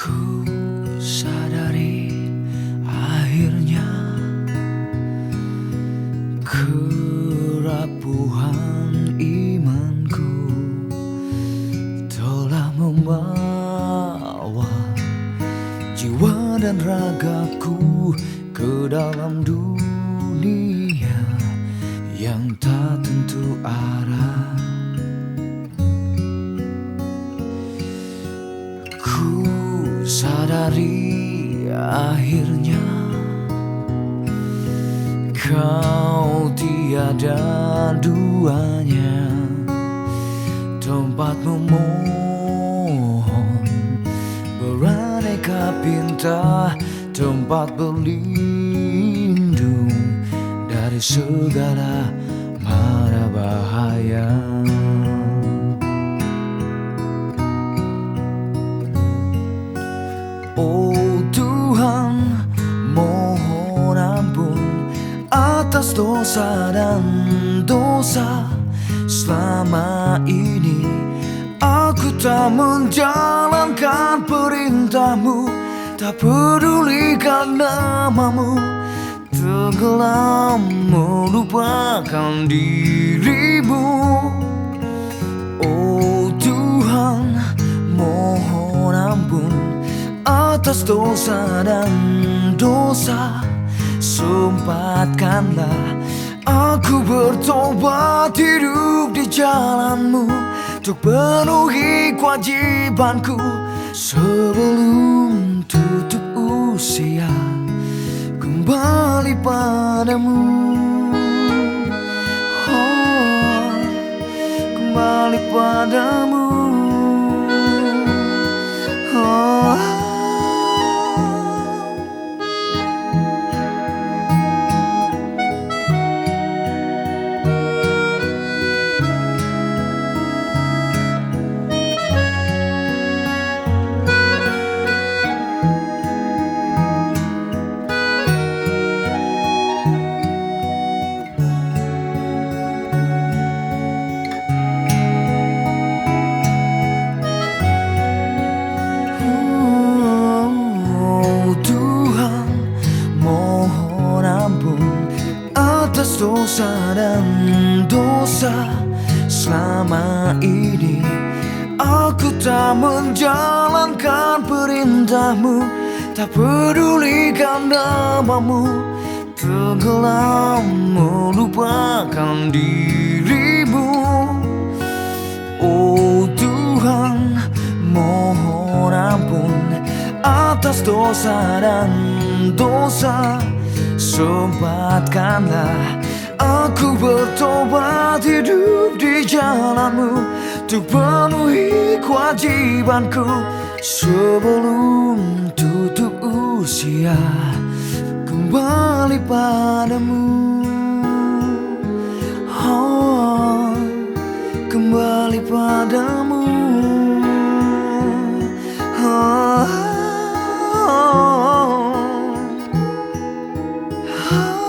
Ku sadari akhirnya Kerapuhan imanku Telah membawa jiwa dan ragaku Ke dalam dunia yang tak tentu arah. Sadari akhirnya Kau tiada duanya. Tempat memohon Beraneka pinta Tempat berlindung Dari segala mara bahaya atas dosa dan dosa selama ini Aku tak menjalankan perintahmu Tak pedulikan namamu Tenggelam melupakan dirimu Oh Tuhan mohon ampun atas dosa dan dosa Sempatkanlah aku bertobat hidup di jalanmu Untuk penuhi kewajibanku Sebelum tutup usia. Kembali padamu. Oh, Kembali padamu dosa dan dosa. Selama ini Aku tak menjalankan perintahmu. Tak pedulikan namamu. Tenggelam melupakan dirimu. Oh Tuhan mohon ampun atas dosa dan dosa. Sempatkanlah aku bertobat hidup di jalanmu Untuk penuhi kewajibanku. Sebelum tutup usia Kembali padamu. Oh, Kembali padamu. Oh, oh, oh.